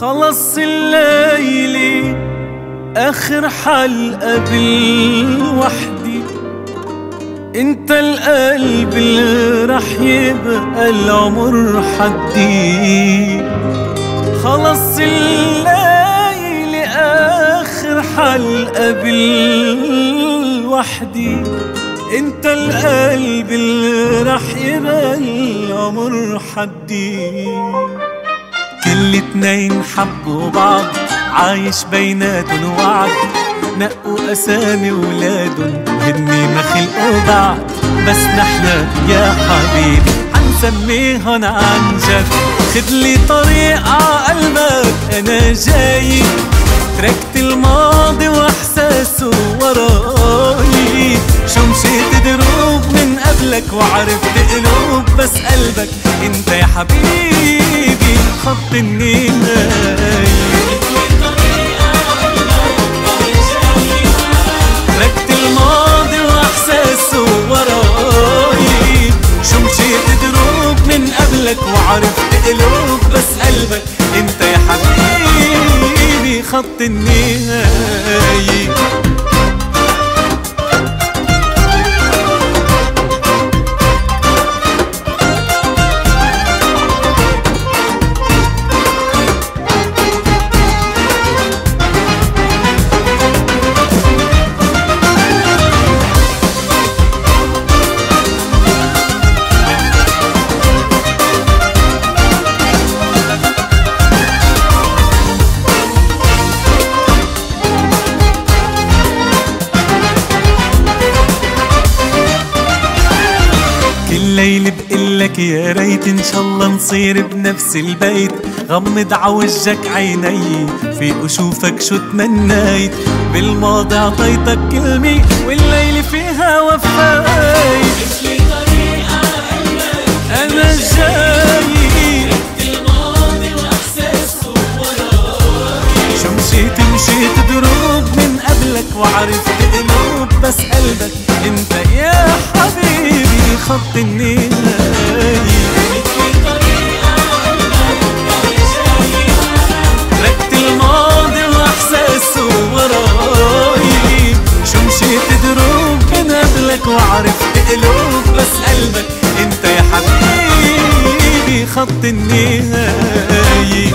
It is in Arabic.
خلص الليلة آخر حلقة بالوحدي أنت القلب اللي رح يبقى العمر حدي. خلص الليلة آخر حلقة بالوحدي أنت القلب اللي رح يبقى العمر حدي. كل اتنين حبوا بعض. عايش بيناتن وعد نقوا أسامي ولادن وهني ما خلقوا بعد بس نحنا يا حبيبي حنسميهن عن جد. خدلي طريق عقلبك أنا جاي. تركت الماضي وإحساسه وراي شو مشيت دروب من قبلك وعرفت قلوب بس قلبك. أنت يا حبيبي خط النهاية قلبك انت يا حبيبي خط النهاية. بقلك يا ريت إن شاء الله نصير بنفس البيت. غمض عوجك عيني في أشوفك شو تمنيت. بالماضي عطيتك كلمة والليل فيها وفايت. أنا جاي شو مشيت مشيت دروب من قبلك وعرفت قلوب بس قلبك. أنت يا حبيبي خط النهاية وعرفت قلوب بس قلبك انت يا حبيبي خط النهاية.